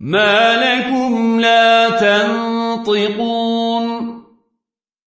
ما لكم لا تنطقون